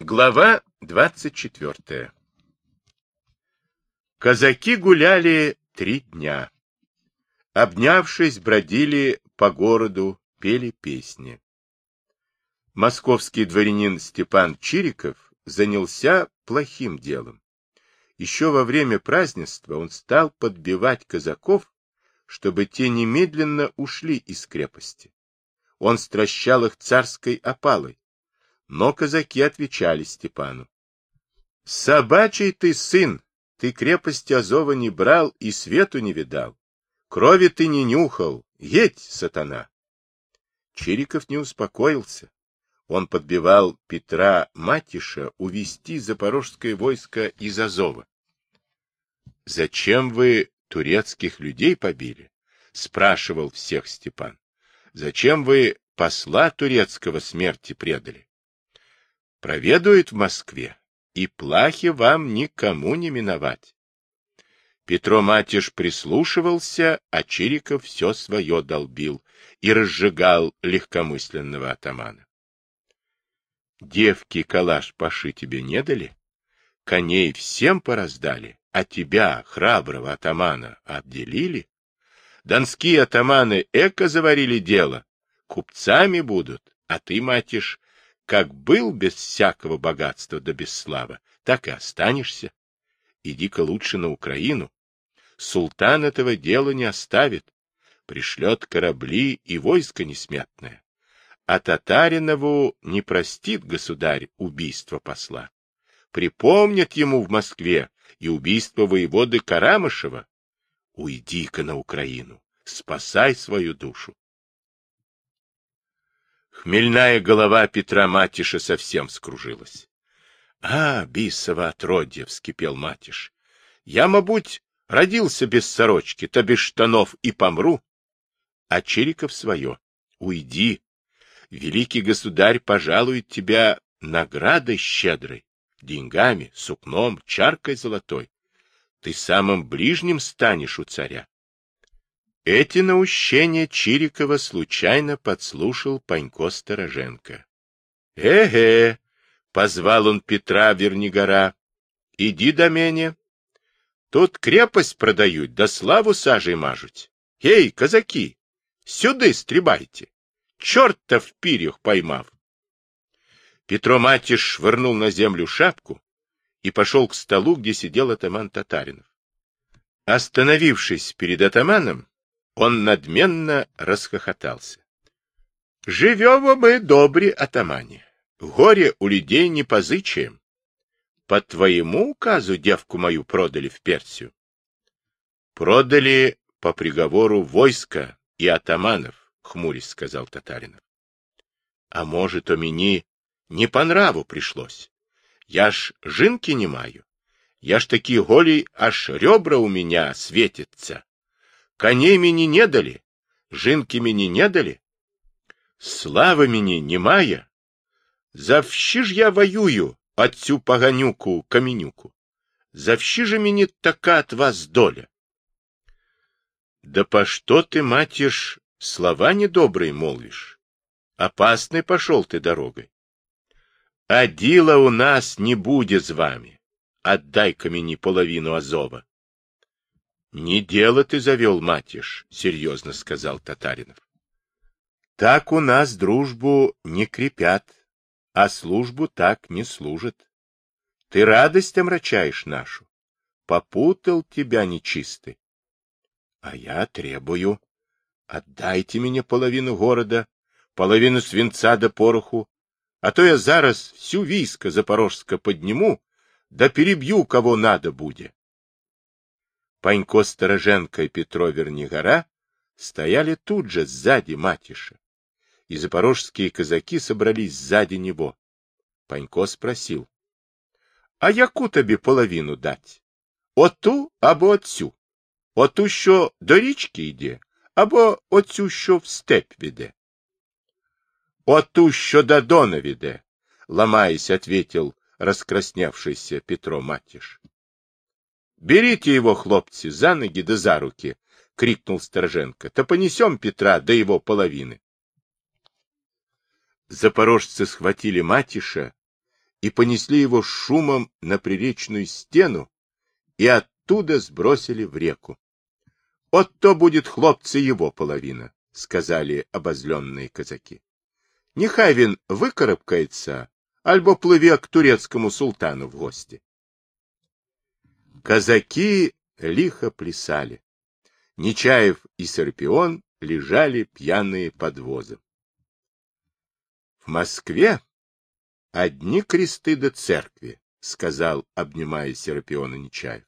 Глава 24 Казаки гуляли три дня. Обнявшись, бродили по городу, пели песни. Московский дворянин Степан Чириков занялся плохим делом. Еще во время празднества он стал подбивать казаков, чтобы те немедленно ушли из крепости. Он стращал их царской опалой, но казаки отвечали Степану. — Собачий ты сын, ты крепости Азова не брал и свету не видал. Крови ты не нюхал, едь, сатана. Чириков не успокоился. Он подбивал Петра Матиша увести запорожское войско из Азова. — Зачем вы турецких людей побили? — спрашивал всех Степан. — Зачем вы посла турецкого смерти предали? Проведует в Москве, и плахи вам никому не миновать. Петро Матиш прислушивался, а Чириков все свое долбил и разжигал легкомысленного атамана. Девки калаш паши тебе не дали? Коней всем пораздали, а тебя, храброго атамана, отделили? Донские атаманы эко заварили дело, купцами будут, а ты, матиш, как был без всякого богатства да без славы, так и останешься. Иди-ка лучше на Украину. Султан этого дела не оставит. Пришлет корабли и войско несметное. А Татаринову не простит государь убийство посла. Припомнят ему в Москве и убийство воеводы Карамышева. Уйди-ка на Украину, спасай свою душу. Хмельная голова Петра Матиша совсем скружилась. — А, бисово отродье! — вскипел Матиш. — Я, мабуть, родился без сорочки, то без штанов и помру. А Чириков свое. Уйди. Великий государь пожалует тебя наградой щедрой, деньгами, сукном, чаркой золотой. Ты самым ближним станешь у царя. Эти наущения Чирикова случайно подслушал Панько Стороженко. «Э-э!» — позвал он Петра Вернигора. «Иди до меня. Тут крепость продают, да славу сажей мажут. Эй, казаки, сюда стребайте! Черта в пирях поймав!» Петро Матиш швырнул на землю шапку и пошел к столу, где сидел атаман Татаринов. Остановившись перед атаманом, он надменно расхохотался. — Живем мы добре, атамане. Горе у людей не позычаем. По твоему указу девку мою продали в Персию. Продали по приговору войска и атаманов, хмурясь сказал Татаринов. А может, у меня не по нраву пришлось. Я ж жинки не маю. Я ж таки голей, аж ребра у меня светятся. Коней мені не дали, жинки мені не дали. Слави мені немає. Завщи ж я воюю от цю поганюку каменюку. Завщи же мені така от вас доля. Да по что ты, матиш, слова недобрые молвишь? Опасный пошел ты дорогой. А дела у нас не будет с вами. Отдай-ка мне половину Азова. — Не дело ты завел, матиш, — серьезно сказал Татаринов. — Так у нас дружбу не крепят, а службу так не служат. Ты радость омрачаешь нашу. Попутал тебя нечистый. А я требую. Отдайте мне половину города, половину свинца да пороху, а то я зараз всю військо запорожска подниму, да перебью, кого надо будет. Панько Стороженко и Петро Вернигора стояли тут же, сзади Матиша, и запорожские казаки собрались сзади него. Панько спросил, — А яку тобі половину дать? Оту або оцю? Оту, що до річки йде, або оцю, що в степ веде? Оту, що до Дона веде, ломаясь, ответил раскрасневшийся Петро Матиш. Берите его, хлопцы, за ноги да за руки, — крикнул Стороженко. — То понесем Петра до его половины. Запорожцы схватили Матиша и понесли его шумом на приречную стену и оттуда сбросили в реку. — Вот то будет, хлопцы, его половина, — сказали обозленные казаки. — Нехай він выкарабкается, альбо плыве к турецкому султану в гости. Казаки лихо плясали. Нечаев и Серпион лежали пьяные под возом. В Москве одни кресты до церкви, — сказал, обнимая Серпиона Нечаев.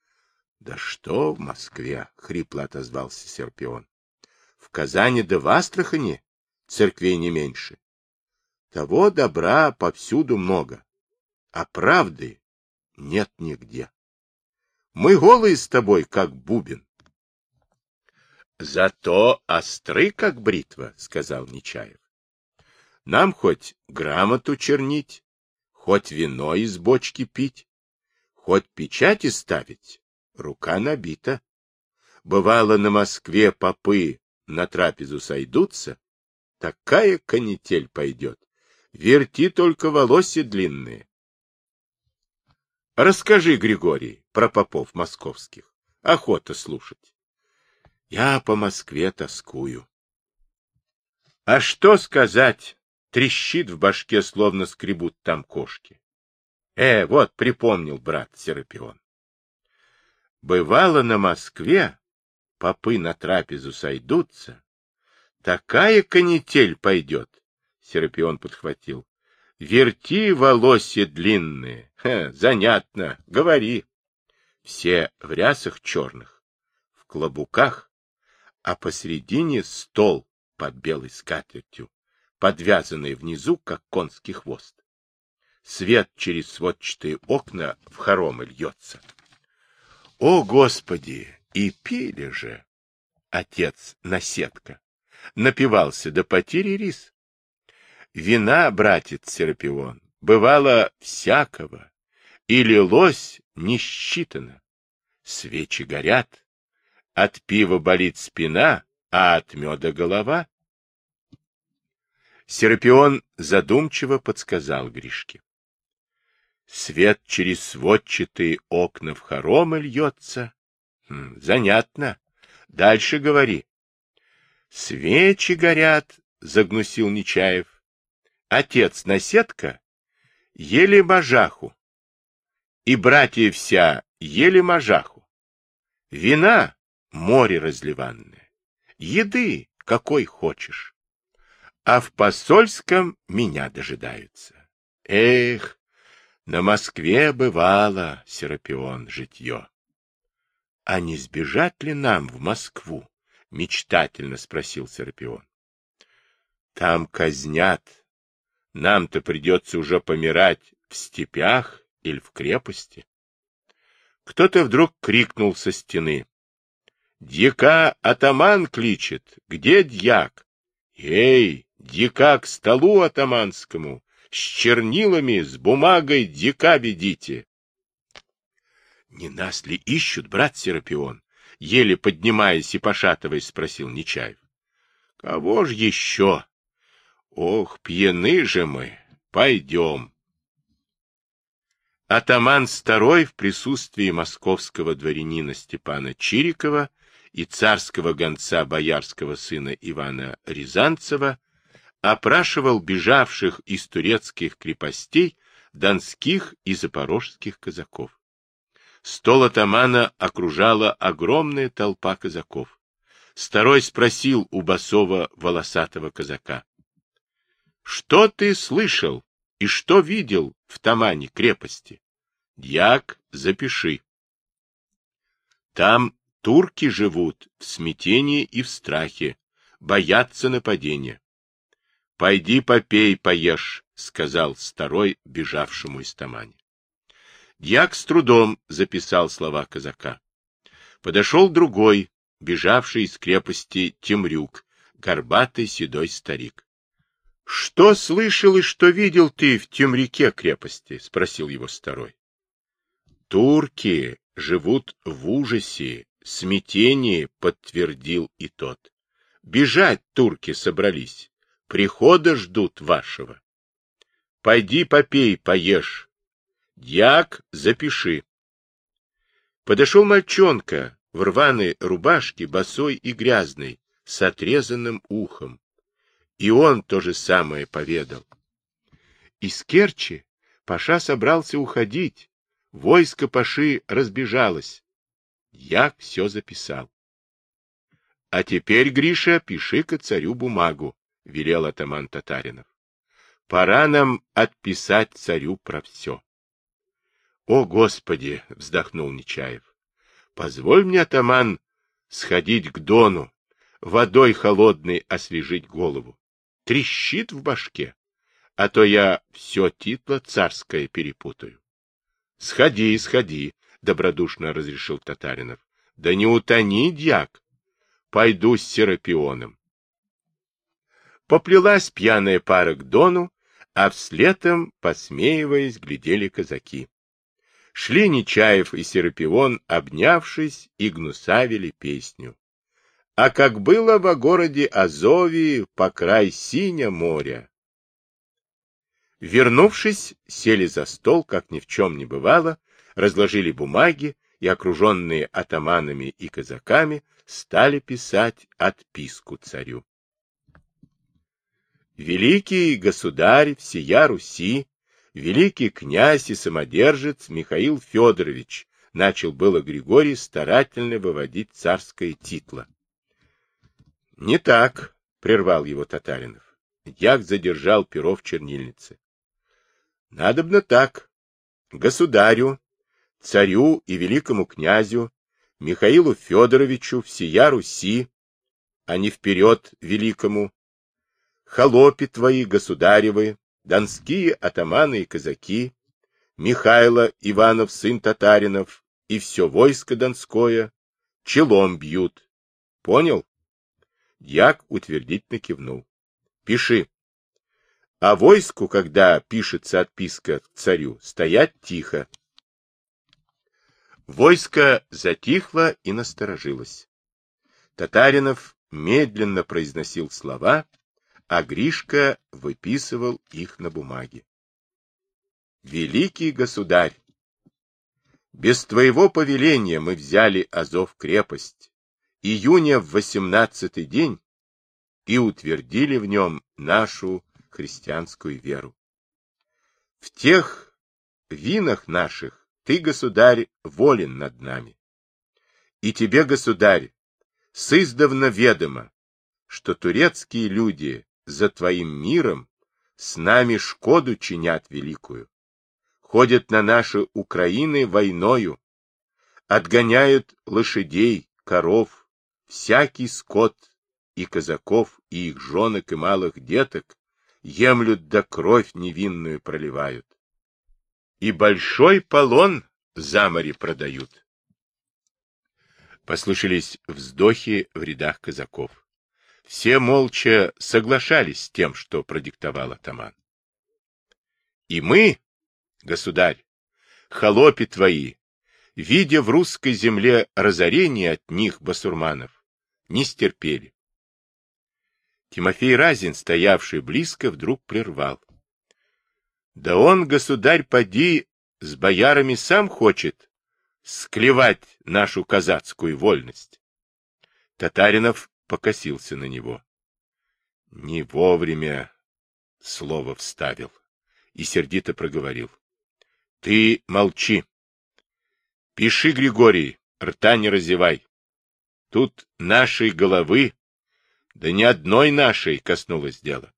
— Да что в Москве? — хрипло отозвался Серпион. — В Казани да в Астрахани церквей не меньше. Того добра повсюду много, а правды нет нигде. Мы голые с тобой, как бубен. — Зато остры, как бритва, — сказал Нечаев. — Нам хоть грамоту чернить, хоть вино из бочки пить, хоть печати ставить, рука набита. Бывало, на Москве попы на трапезу сойдутся, такая канитель пойдет, верти только волосы длинные. Расскажи, Григорий, про попов московских. Охота слушать. Я по Москве тоскую. А что сказать? Трещит в башке, словно скребут там кошки. Э, вот, припомнил брат Серапион. Бывало на Москве, попы на трапезу сойдутся, такая канитель пойдет, Серапион подхватил. Верти волосы длинные. Ха, занятно, говори. Все в рясах черных, в клобуках, а посередине стол под белой скатертью, подвязанный внизу, как конский хвост. Свет через сводчатые окна в хоромы льется. О, Господи! И пили же! Отец наседка. Напивался до потери рис. Вина, братец Серапион, бывало всякого, и лилось не считано. Свечи горят, от пива болит спина, а от меда голова. Серапион задумчиво подсказал Гришке. Свет через сводчатые окна в хоромы льется. Хм, занятно. Дальше говори. Свечи горят, загнусил Нечаев отец наседка ели мажаху, и братья вся ели мажаху. Вина — море разливанное, еды какой хочешь. А в посольском меня дожидаются. Эх, на Москве бывало, Серапион, житье. — А не сбежать ли нам в Москву? — мечтательно спросил Серапион. — Там казнят, нам-то придется уже помирать в степях или в крепости. Кто-то вдруг крикнул со стены. «Дьяка атаман кличет! Где дьяк? Эй, дьяка к столу атаманскому! С чернилами, с бумагой дьяка ведите!» «Не нас ли ищут, брат Серапион?» Еле поднимаясь и пошатываясь, спросил Нечаев. «Кого ж еще?» Ох, пьяны же мы! Пойдем! Атаман Старой в присутствии московского дворянина Степана Чирикова и царского гонца боярского сына Ивана Рязанцева опрашивал бежавших из турецких крепостей донских и запорожских казаков. Стол атамана окружала огромная толпа казаков. Старой спросил у босого волосатого казака. Что ты слышал и что видел в Тамане крепости? Дьяк, запиши. Там турки живут в смятении и в страхе, боятся нападения. Пойди попей, поешь, сказал старой, бежавшему из Тамани. Дьяк с трудом записал слова казака. Подошел другой, бежавший из крепости Темрюк, горбатый седой старик. — Что слышал и что видел ты в темрике крепости? — спросил его старой. — Турки живут в ужасе, смятении, — подтвердил и тот. — Бежать турки собрались, прихода ждут вашего. Пойди попей, поешь. Дьяк, запиши. Подошел мальчонка в рваной рубашке, босой и грязной, с отрезанным ухом. И он то же самое поведал. Из Керчи Паша собрался уходить. Войско Паши разбежалось. Я все записал. — А теперь, Гриша, пиши-ка царю бумагу, — велел атаман Татаринов. — Пора нам отписать царю про все. — О, Господи! — вздохнул Нечаев. — Позволь мне, атаман, сходить к Дону, водой холодной освежить голову. Трещит в башке, а то я все титло царское перепутаю. — Сходи, сходи, — добродушно разрешил Татаринов. — Да не утони, дьяк. Пойду с Серапионом. Поплелась пьяная пара к Дону, а вслед им, посмеиваясь, глядели казаки. Шли Нечаев и Серапион, обнявшись, и гнусавили песню. А как было во городе Азовии по край синя моря. Вернувшись, сели за стол, как ни в чем не бывало, разложили бумаги и, окруженные атаманами и казаками, стали писать отписку царю. Великий государь всея Руси великий князь и самодержец Михаил Федорович, начал было Григорий старательно выводить царское титло. — Не так, — прервал его Татаринов. Дьяк задержал перо в чернильнице. — Надобно так. Государю, царю и великому князю Михаилу Федоровичу всея Руси, а не вперед великому, холопи твои, государевы, донские атаманы и казаки, Михайло Иванов, сын татаринов, и все войско донское челом бьют. Понял? Дьяк утвердительно кивнул. Пиши. А войску, когда пишется отписка к царю, стоять тихо. Войско затихло и насторожилось. Татаринов медленно произносил слова, а Гришка выписывал их на бумаге. Великий государь, без твоего повеления мы взяли Азов крепость, июня в восемнадцатый день, и утвердили в нем нашу христианскую веру. В тех винах наших ты, государь, волен над нами. И тебе, государь, сыздавна ведомо, что турецкие люди за твоим миром с нами шкоду чинят великую. Ходят на наши Украины войною, отгоняют лошадей, коров, всякий скот и казаков, и их женок и малых деток, емлют да кровь невинную проливают. И большой полон за море продают. Послышались вздохи в рядах казаков. Все молча соглашались с тем, что продиктовал атаман. И мы, государь, холопи твои, видя в русской земле разорение от них, басурманов, не стерпели. Тимофей Разин, стоявший близко, вдруг прервал. Да он, государь, поди, с боярами сам хочет склевать нашу казацкую вольность. Татаринов покосился на него. Не вовремя слово вставил и сердито проговорил. — Ты молчи. Пиши, Григорий, рта не разевай. Тут нашей головы, да ни одной нашей коснулось дело.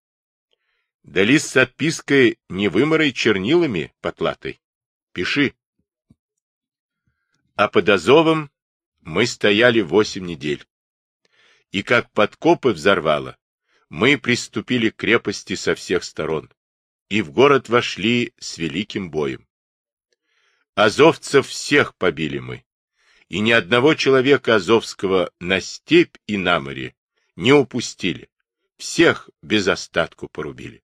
Да лист с отпиской не выморой чернилами потлатой. Пиши. А под Азовом мы стояли восемь недель и как подкопы взорвало, мы приступили к крепости со всех сторон, и в город вошли с великим боем. Азовцев всех побили мы, и ни одного человека азовского на степь и на море не упустили, всех без остатку порубили.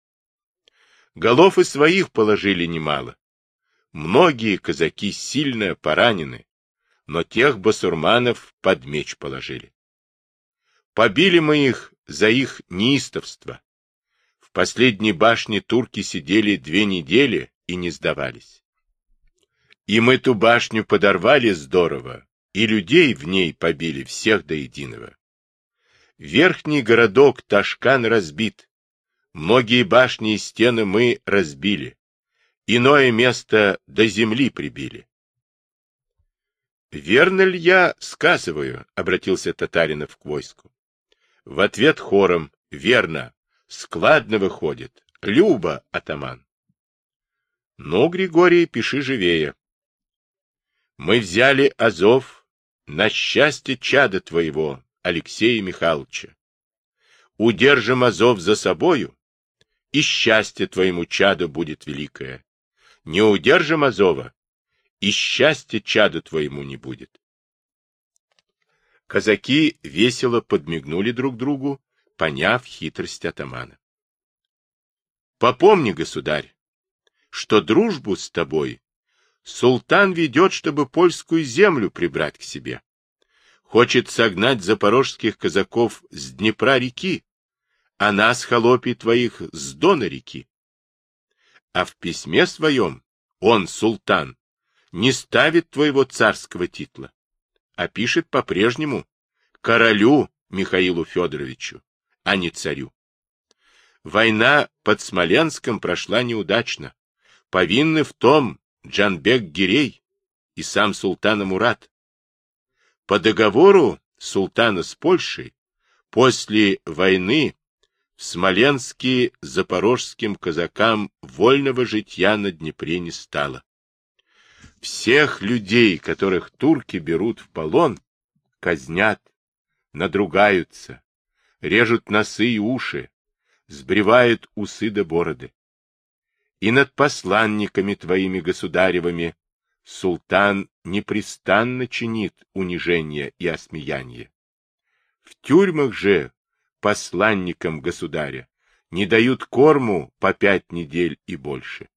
Голов и своих положили немало. Многие казаки сильно поранены, но тех басурманов под меч положили. Побили мы их за их неистовство. В последней башне турки сидели две недели и не сдавались. И мы ту башню подорвали здорово, и людей в ней побили всех до единого. Верхний городок Ташкан разбит, многие башни и стены мы разбили, иное место до земли прибили. «Верно ли я сказываю?» — обратился Татаринов к войску. В ответ хором «Верно! Складно выходит! Люба, атаман!» «Ну, Григорий, пиши живее!» «Мы взяли Азов на счастье чада твоего, Алексея Михайловича. Удержим Азов за собою, и счастье твоему чаду будет великое. Не удержим Азова, и счастья чаду твоему не будет. Казаки весело подмигнули друг другу, поняв хитрость атамана. Попомни, государь, что дружбу с тобой султан ведет, чтобы польскую землю прибрать к себе. Хочет согнать запорожских казаков с Днепра реки, а нас, холопий твоих, с Дона реки. А в письме своем он, султан, не ставит твоего царского титла, а пишет по-прежнему королю Михаилу Федоровичу, а не царю. Война под Смоленском прошла неудачно. Повинны в том Джанбек Гирей и сам султан Мурат. По договору султана с Польшей после войны в Смоленске запорожским казакам вольного житья на Днепре не стало. Всех людей, которых турки берут в полон, казнят, надругаются, режут носы и уши, сбривают усы до бороды. И над посланниками твоими государевыми султан непрестанно чинит унижение и осмеяние. В тюрьмах же посланникам государя не дают корму по пять недель и больше.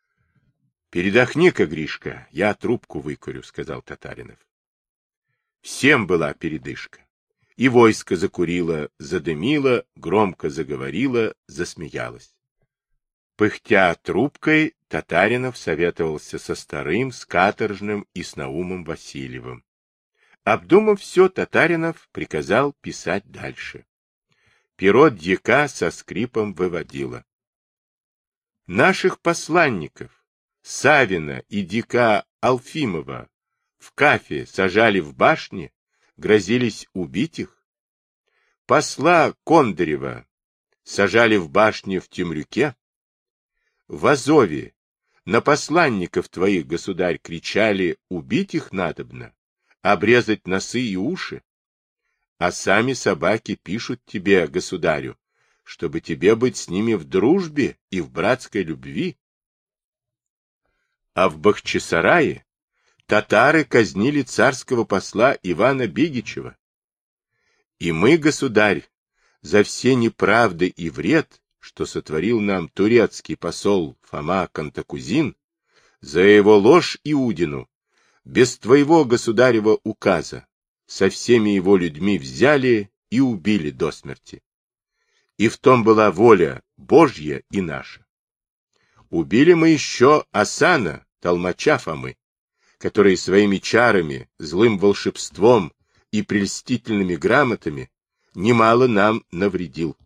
— Передохни-ка, Гришка, я трубку выкурю, — сказал Татаринов. Всем была передышка. И войско закурило, задымило, громко заговорило, засмеялось. Пыхтя трубкой, Татаринов советовался со Старым, с Каторжным и с Наумом Васильевым. Обдумав все, Татаринов приказал писать дальше. Перо дьяка со скрипом выводило. Наших посланников, Савина и Дика Алфимова в кафе сажали в башне, грозились убить их. Посла Кондарева сажали в башне в Темрюке. В Азове на посланников твоих, государь, кричали «убить их надобно, обрезать носы и уши». А сами собаки пишут тебе, государю, чтобы тебе быть с ними в дружбе и в братской любви а в Бахчисарае татары казнили царского посла Ивана Бегичева. И мы, государь, за все неправды и вред, что сотворил нам турецкий посол Фома Кантакузин, за его ложь Иудину, без твоего государева указа, со всеми его людьми взяли и убили до смерти. И в том была воля Божья и наша. Убили мы еще Асана, толмача Фомы, который своими чарами, злым волшебством и прельстительными грамотами немало нам навредил.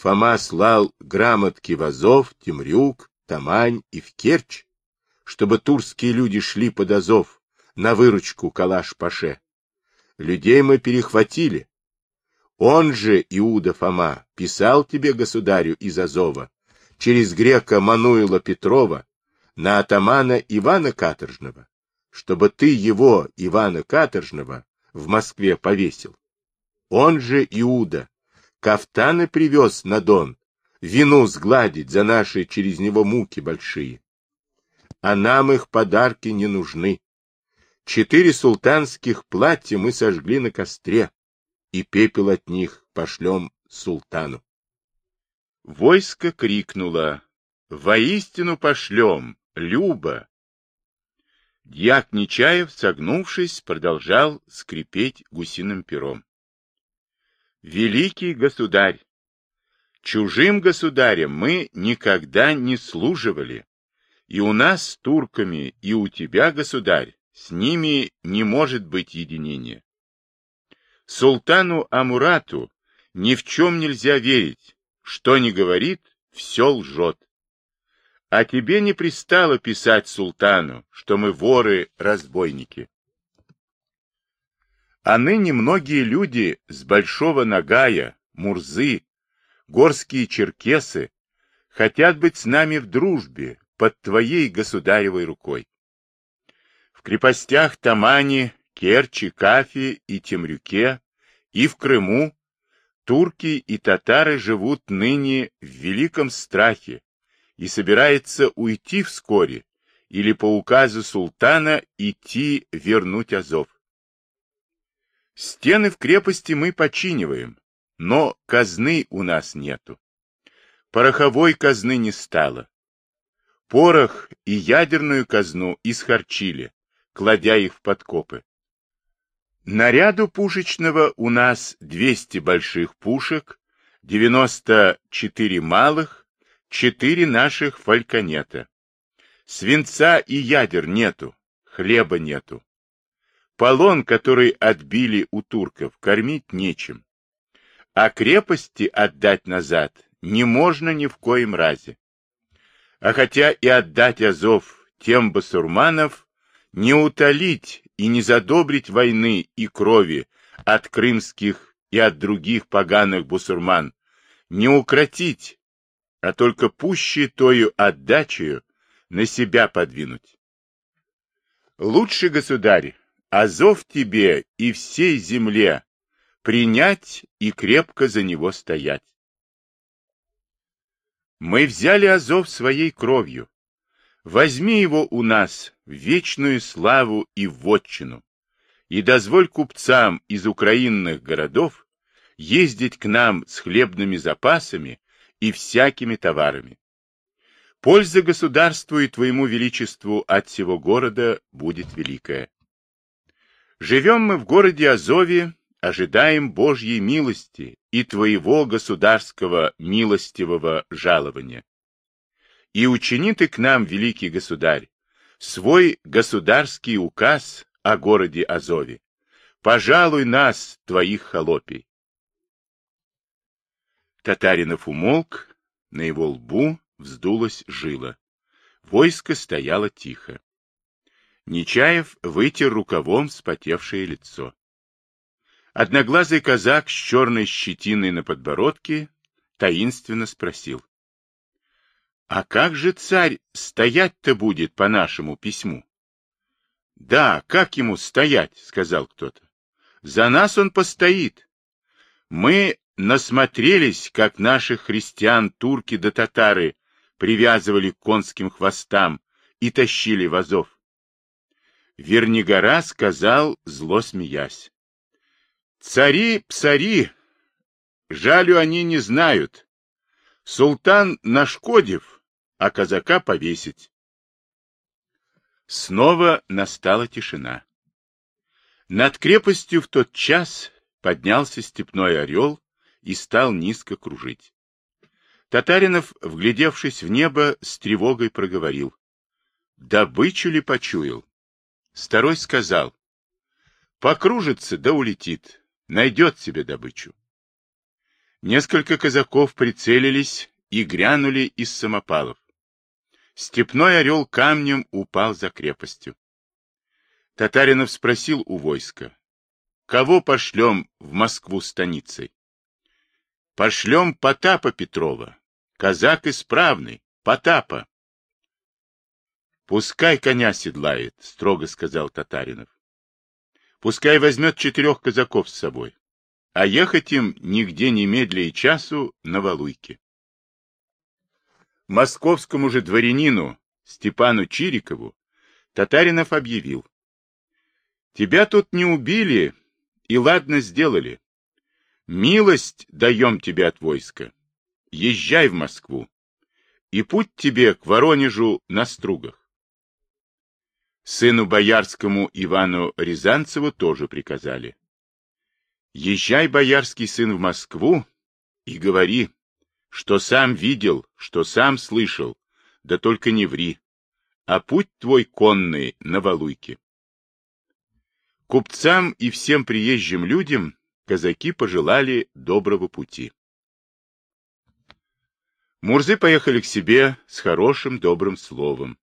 Фома слал грамотки в Азов, Темрюк, Тамань и в Керчь, чтобы турские люди шли под Азов на выручку Калаш-Паше. Людей мы перехватили. Он же, Иуда Фома, писал тебе, государю, из Азова, через грека Мануила Петрова, на атамана Ивана Каторжного, чтобы ты его, Ивана Каторжного, в Москве повесил. Он же Иуда, кафтаны привез на Дон, вину сгладить за наши через него муки большие. А нам их подарки не нужны. Четыре султанских платья мы сожгли на костре, и пепел от них пошлем султану. Войско крикнуло «Воистину пошлем! Люба!» Дьяк Нечаев, согнувшись, продолжал скрипеть гусиным пером. «Великий государь! Чужим государям мы никогда не служивали, и у нас с турками, и у тебя, государь, с ними не может быть единения. Султану Амурату ни в чем нельзя верить, что ни говорит, все лжет. А тебе не пристало писать султану, что мы воры-разбойники. А ныне многие люди с Большого Нагая, Мурзы, горские черкесы хотят быть с нами в дружбе под твоей государевой рукой. В крепостях Тамани, Керчи, Кафи и Темрюке и в Крыму турки и татары живут ныне в великом страхе и собирается уйти вскоре или по указу султана идти вернуть Азов. Стены в крепости мы починиваем, но казны у нас нету. Пороховой казны не стало. Порох и ядерную казну исхарчили, кладя их в подкопы. Наряду пушечного у нас 200 больших пушек, 94 малых, 4 наших фальконета. Свинца и ядер нету, хлеба нету. Полон, который отбили у турков, кормить нечем а крепости отдать назад не можно ни в коем разе. А хотя и отдать Азов тем басурманов, не утолить и не задобрить войны и крови от крымских и от других поганых бусурман, не укротить, а только пуще тою отдачею на себя подвинуть. Лучше, государь, Азов тебе и всей земле принять и крепко за него стоять. Мы взяли Азов своей кровью. Возьми его у нас в вечную славу и вотчину, и дозволь купцам из украинных городов ездить к нам с хлебными запасами и всякими товарами. Польза государству и твоему величеству от всего города будет великая. Живем мы в городе Азове ожидаем Божьей милости и Твоего государского милостивого жалования. И учини Ты к нам, великий государь, свой государский указ о городе Азове. Пожалуй нас, Твоих холопий. Татаринов умолк, на его лбу вздулась жила. Войско стояло тихо. Нечаев вытер рукавом вспотевшее лицо. Одноглазый казак с черной щетиной на подбородке таинственно спросил. — А как же царь стоять-то будет по нашему письму? — Да, как ему стоять, — сказал кто-то. — За нас он постоит. Мы насмотрелись, как наших христиан турки да татары привязывали к конским хвостам и тащили вазов. Вернигора сказал, зло смеясь. Цари, псари, жалю они не знают. Султан нашкодив, а казака повесить. Снова настала тишина. Над крепостью в тот час поднялся степной орел и стал низко кружить. Татаринов, вглядевшись в небо, с тревогой проговорил. Добычу ли почуял? Старой сказал. Покружится, да улетит найдет себе добычу. Несколько казаков прицелились и грянули из самопалов. Степной орел камнем упал за крепостью. Татаринов спросил у войска, кого пошлем в Москву станицей? Пошлем Потапа Петрова, казак исправный, Потапа. Пускай коня седлает, строго сказал Татаринов. Пускай возьмет четырех казаков с собой, а ехать им нигде немедля и часу на Валуйке. Московскому же дворянину Степану Чирикову Татаринов объявил. Тебя тут не убили и ладно сделали. Милость даем тебе от войска. Езжай в Москву. И путь тебе к Воронежу на стругах. Сыну боярскому Ивану Рязанцеву тоже приказали. Езжай, боярский сын, в Москву и говори, что сам видел, что сам слышал, да только не ври, а путь твой конный на Валуйке. Купцам и всем приезжим людям казаки пожелали доброго пути. Мурзы поехали к себе с хорошим добрым словом.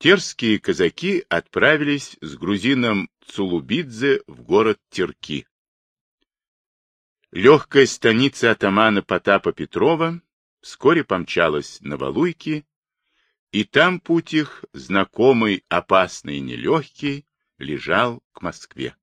Терские казаки отправились с грузином Цулубидзе в город Терки. Легкая станица атамана Потапа Петрова вскоре помчалась на Валуйки, и там путь их, знакомый, опасный и нелегкий, лежал к Москве.